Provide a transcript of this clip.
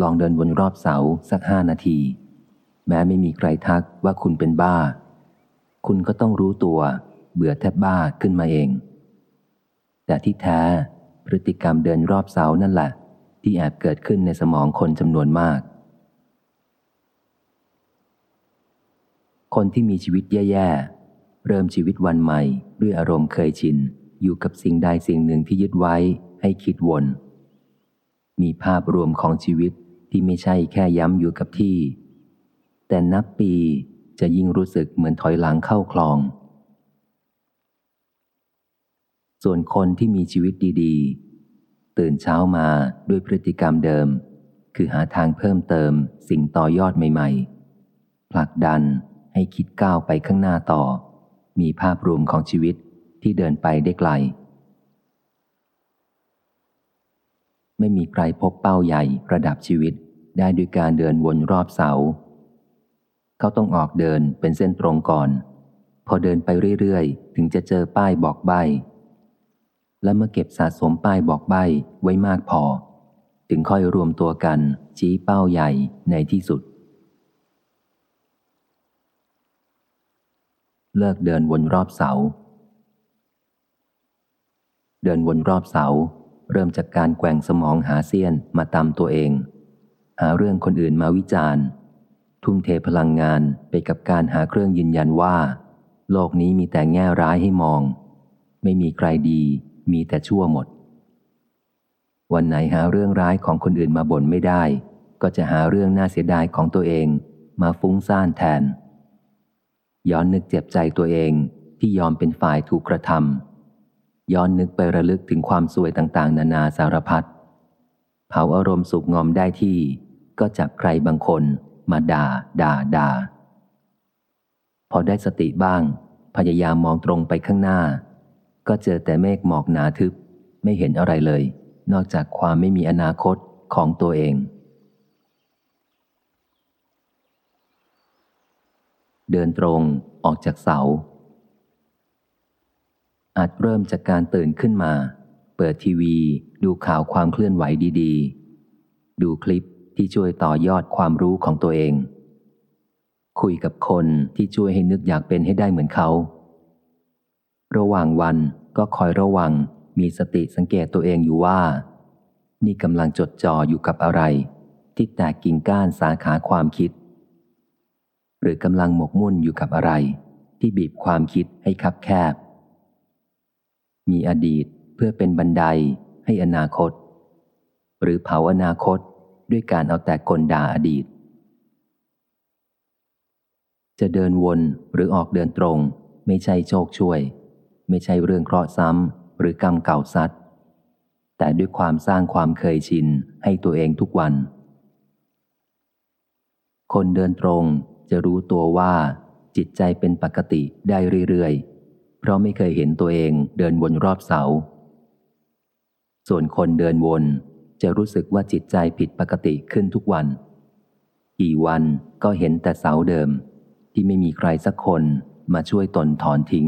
ลองเดินวนรอบเสาสักห้านาที แม้ไม่มีใครทักว่าคุณเป็นบ้า คุณก็ต้องรู้ตัว เบื่อแทบบ้าขึ้นมาเอง แต่ที่แท้พฤติกรรมเดินรอบเสานั่นแหละ ที่แอบเกิดขึ้นในสมองคนจำนวนมาก คนที่มีชีวิตแย่ๆ เริ่มชีวิตวันใหม่ ด้วยอารมณ์เคยชิน อยู่กับสิ่งใดสิ่งหนึ่งที่ยึดไว้ให้คิดวน มีภาพรวมของชีวิตที่ไม่ใช่แค่ย้ำอยู่กับที่ แต่นับปีจะยิ่งรู้สึกเหมือนถอยหลังเข้าคลอง ส่วนคนที่มีชีวิตดีๆ ตื่นเช้ามาด้วยพฤติกรรมเดิม คือหาทางเพิ่มเติมสิ่งต่อยอดใหม่ ๆ ผลักดันให้คิดก้าวไปข้างหน้าต่อ มีภาพรวมของชีวิตที่เดินไปได้ไกล ไม่มีใครพบเป้าใหญ่ระดับชีวิต ได้ด้วยการเดินวนรอบเสา เขาต้องออกเดินเป็นเส้นตรงก่อน พอเดินไปเรื่อยๆ ถึงจะเจอป้ายบอกใบ และเมื่อเก็บสะสมป้ายบอกใบไว้มากพอ ถึงค่อยรวมตัวกัน ชี้เป้าใหญ่ในที่สุด เลิกเดินวนรอบเสา เดินวนรอบเสา เริ่มจากการแกว่งสมองหาเสี้ยนมาตามตัวเอง หาเรื่องคนอื่นมาวิจารณ์ ทุ่มเทพลังงานไปกับการหาเครื่องยืนยันว่า โลกนี้มีแต่แง่ร้ายให้มอง ไม่มีใครดี มีแต่ชั่วหมด วันไหนหาเรื่องร้ายของคนอื่นมาบ่นไม่ได้ ก็จะหาเรื่องน่าเสียดายของตัวเองมาฟุ้งซ่านแทน ย้อนนึกเจ็บใจตัวเองที่ยอมเป็นฝ่ายถูกกระทำ ย้อนนึกไประลึกถึงความสวยต่างๆ นานาสารพัดเผาอารมณ์สุกงอมได้ที่ ก็จับใครบางคนมาด่าด่าด่าพอได้สติบ้าง พยายามมองตรงไปข้างหน้า ก็เจอแต่เมฆหมอกหนาทึบ ไม่เห็นอะไรเลย นอกจากความไม่มีอนาคตของตัวเอง เดินตรงออกจากเสา อาจเริ่มจากการตื่นขึ้นมา เปิดทีวี ดูข่าวความเคลื่อนไหวดีๆ ดูคลิปที่ช่วยต่อยอดความรู้ของตัวเอง คุยกับคนที่ช่วยให้นึกอยากเป็นให้ได้เหมือนเขา ระหว่างวันก็คอยระวังมีสติสังเกตตัวเองอยู่ว่า นี่กำลังจดจ่ออยู่กับอะไร ที่แตกกิ่งก้านสาขาความคิด หรือกำลังหมกมุ่นอยู่กับอะไร ที่บีบความคิดให้คับแคบ มีอดีตเพื่อเป็นบันไดให้อนาคต หรือเผาอนาคตด้วยการเอาแต่กลด่าอดีต จะเดินวนหรือออกเดินตรง ไม่ใช่โชคช่วย ไม่ใช่เรื่องเคราะห์ซ้ำหรือกรรมเก่าซัดแต่ด้วยความสร้างความเคยชินให้ตัวเองทุกวัน คนเดินตรงจะรู้ตัวว่าจิตใจเป็นปกติได้เรื่อยๆ เพราะไม่เคยเห็นตัวเองเดินวนรอบเสา ส่วนคนเดินวนจะรู้สึกว่าจิตใจผิดปกติขึ้นทุกวัน กี่วันก็เห็นแต่เสาเดิม ที่ไม่มีใครสักคนมาช่วยตนถอนทิ้ง